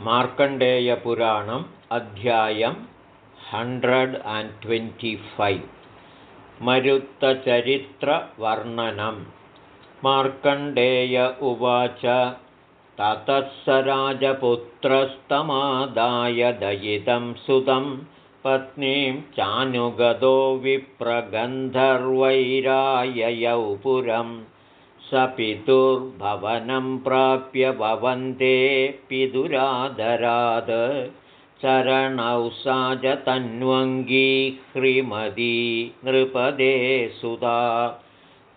मार्कण्डेयपुराणम् अध्यायं hundred and twenty five मरुत्तचरित्रवर्णनं. मार्कण्डेय उवाच ततः स राजपुत्रस्तमादाय दयितं सुतं पत्नीं चानुगतो विप्रगन्धर्वैराययौ पुरम् स पितुर्भवनं प्राप्य भवन्ते च तन्वङ्गी नृपदे सुधा।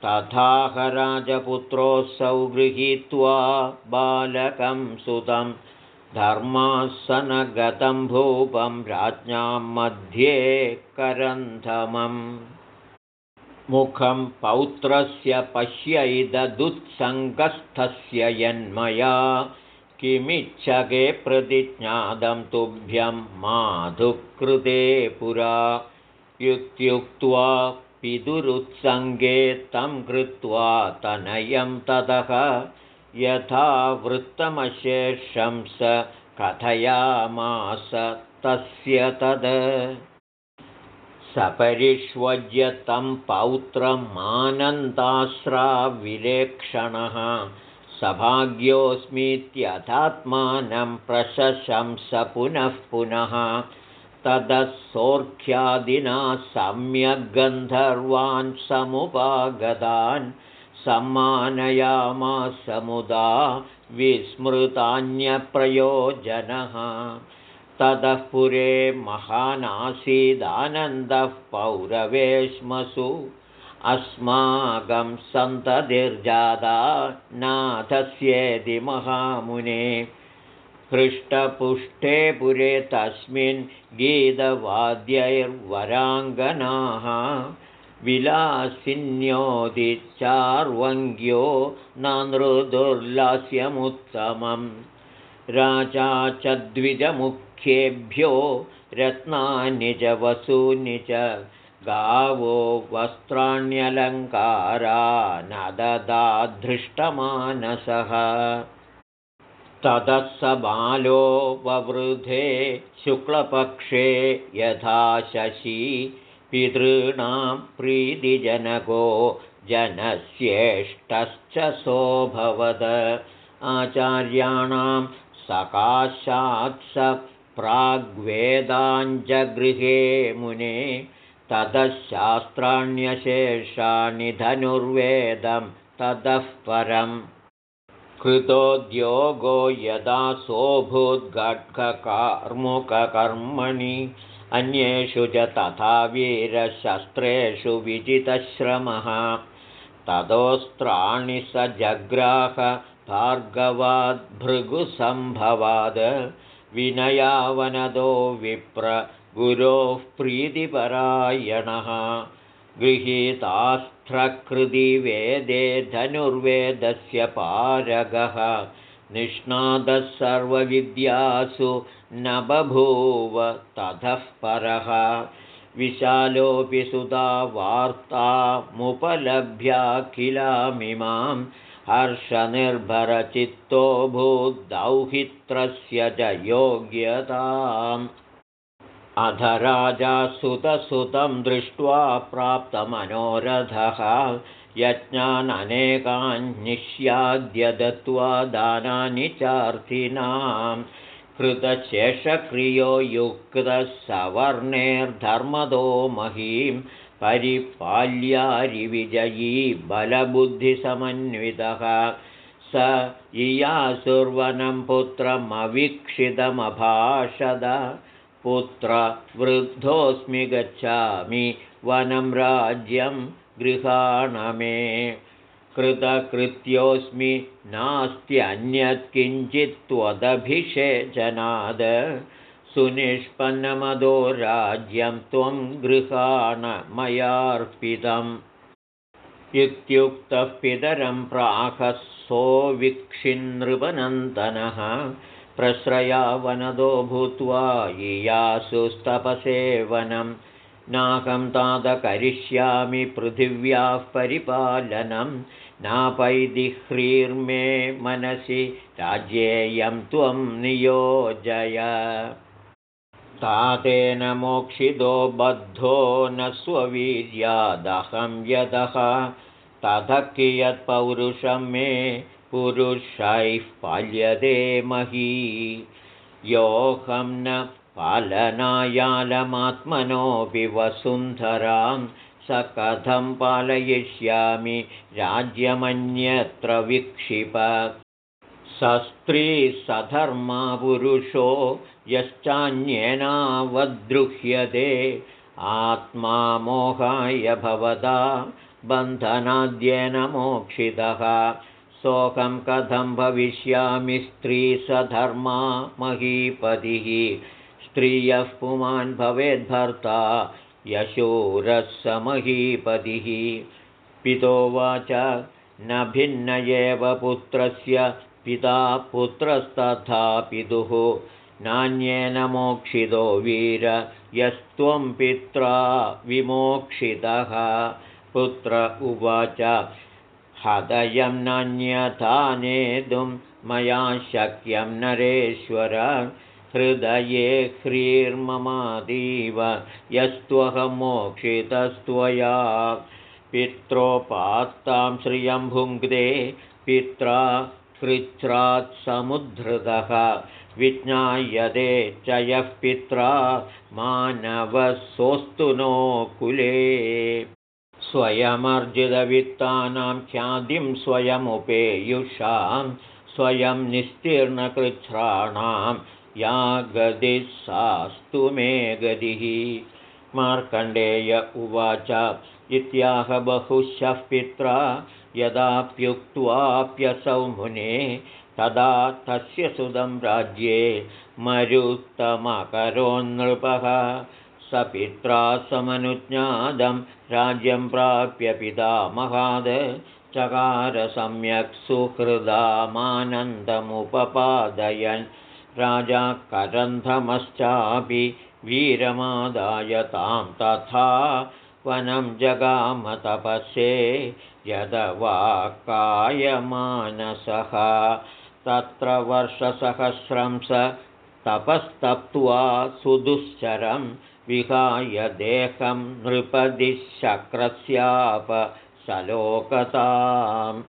तथा राजपुत्रोऽसौ गृहीत्वा बालकं सुतं। धर्मासनगतं भूपं राज्ञां मध्ये करन्धमम् मुखं पौत्रस्य पश्यैददुत्सङ्गस्थस्य यन्मया किमिच्छगे प्रतिज्ञातं तुभ्यं माधुकृते पुरा। इत्युक्त्वा पितुरुत्सङ्गे तं कृत्वा तनयं ततः यथा वृत्तमशेषं स कथयामास तस्य तद् सपरिष्वज्य तं पौत्रमानन्दाश्राविलेक्षणः। सभाग्योऽस्मीत्यथात्मानं प्रशशंस पुनः पुनः। ततः सोऽख्यादिना सम्यग्गन्धर्वान् समुपागतान् सम्मानयामासमुदा विस्मृतान्यप्रयोजनः ततः पुरे महानासीदानन्दः पौरवेश्मसु अस्माकं सन्ततिर्जादा नाथस्येति महामुने। हृष्टपुष्टे पुरे तस्मिन् गीतवाद्यैर्वराङ्गनाः विलासिन्योदिचार्वङ्ग्यो नृदुर्लास्यमुत्तमं राजा च द्विजमुख ेभ्यो रत्नानि च वसूनि च गावो वस्त्राण्यलङ्कारा न ददाधृष्टमानसः ततः स बालो ववृधे शुक्लपक्षे यथा शशी पितॄणां प्रीतिजनको जनस्येष्टश्च सोऽभवद। आचार्याणां सकाशात्स प्राग्वेदाञ्जगृहे मुने ततः शास्त्राण्यशेषाणि धनुर्वेदं ततः परम्। कृतोद्योगो यदा सोऽभूद्घट्ककार्मुककर्मणि अन्येषु च तथा वीरशस्त्रेषु विजितश्रमः। ततोऽस्त्राणि स जग्राह भार्गवाद्भृगुसम्भवाद विनयावनदो विप्र गुरोः प्रीतिपरायणः। गृहीतास्त्रकृतिवेदे धनुर्वेदस्य पारगः। निष्णातः सर्वविद्यासु न बभूव ततः परः। विशालोऽपि सुधा वार्तामुपलभ्याखिलामिमां हर्षनिर्भरचित्तो भूद्दौहित्रस्य च योग्यताम्। अध राजा सुतसुतं दृष्ट्वा प्राप्तमनोरथः यज्ञाननेकान्निष्याद्य दत्त्वा दानानि चार्थिनां कृतशेषक्रियो युक्तः सवर्णेर्धर्मदो महीं परिपाल्यारिविजयी बलबुद्धिसमन्वितः। स इयासुर्वनं पुत्रमवीक्षितमभाषद पुत्र वृद्धोऽस्मि गच्छामि वनं राज्यं गृहाण मे कृतकृत्योऽस्मि नास्त्यन्यत्किञ्चित्त्वदभिषेचनाद सुनिष्पन्नमदो राज्यं त्वं गृहाण मयार्पितम् इत्युक्तः पितरं प्राहसोऽवीक्षिन्नृपनन्दनः प्रश्रयावनदो भूत्वा इयासुस्तपसेवनं नाहं तादकरिष्यामि पृथिव्याः परिपालनं। नापैदिह्रीर्मे मनसि राज्येयं त्वं नियोजय तातेन मोक्षितो बद्धो न स्ववीर्यादहं यतः तथ कियत्पौरुषं मे पुरुषैः पाल्यते मही। योऽहं न पालनायालमात्मनोऽपि वसुन्धरां स कथं पालयिष्यामि राज्यमन्यत्र विक्षिप स स्त्रीसधर्मा पुरुषो यश्चान्येनावद्रुह्यते। आत्मा मोहाय भवदा बन्धनाद्येन मोक्षितः। सोऽहं कथं भविष्यामि स्त्रीसधर्मा महीपतिः। स्त्रियः पुमान् भवेद्भर्ता यशोरः स महीपतिः। पितोवाच न भिन्न एव पुत्रस्य पिता पुत्रस्तथा पितुः नान्येन मोक्षितो वीर यस्त्वं पित्रा विमोक्षितः। पुत्र उवाच हदयं नान्यथा नेतुं मया शक्यं नरेश्वर हृदये ह्रीर्ममादीव यस्त्वहमोक्षितस्त्वया पित्रोपात्तां श्रियं भुङ्क्ते पित्रा समुद्धृतः विज्ञायते च यः पित्रा मानवसोऽस्तु नो कुले। स्वयमर्जितवित्तानां ख्यातिं स्वयमुपेयुषां स्वयं निस्तीर्णकृच्छ्राणां या गतिः सास्तु मे गतिः। मार्कण्डेय उवाच इत्याह बहुशः पित्रा यदाप्युक्त्वाप्यसौ मुने तदा तस्य सुदं राज्ये मरुत्तमकरोन्नृपः। स पित्रा समनुज्ञातं राज्यं प्राप्य पिता महाद चकार सम्यक् सुहृदामानन्दमुपपादयन्। राजा करन्धमश्चापि वीरमादाय तां तथा वनं जगामतपस्ये यदवाकायमानसः तत्र वर्षसहस्रं स तपस्तप्त्वा सुदुश्चरम् विहाय देहं नृपदिशक्रस्याप सलोकताम्।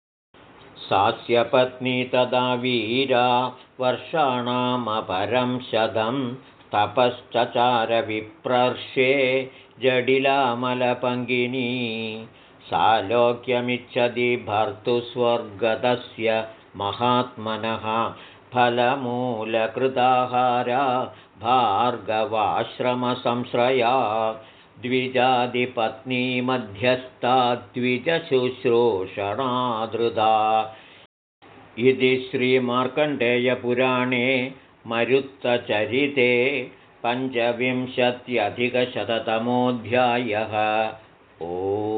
सास्यपत्नी तदा वीरा वर्षाणामपरं शतं तपश्चचारविप्रर्षे जडिलामलपङ्गिनी सालोक्यमिच्छति भर्तुस्वर्गतस्य महात्मनः फलमूलकृताहारा भार्गवाश्रमसंश्रया द्विजादिपत्नीमध्यस्था द्विजशुश्रूषणादृदा इति श्रीमार्कण्डेयपुराणे मरुत्तचरिते पञ्चविंशत्यधिकशततमोऽध्यायः। ओ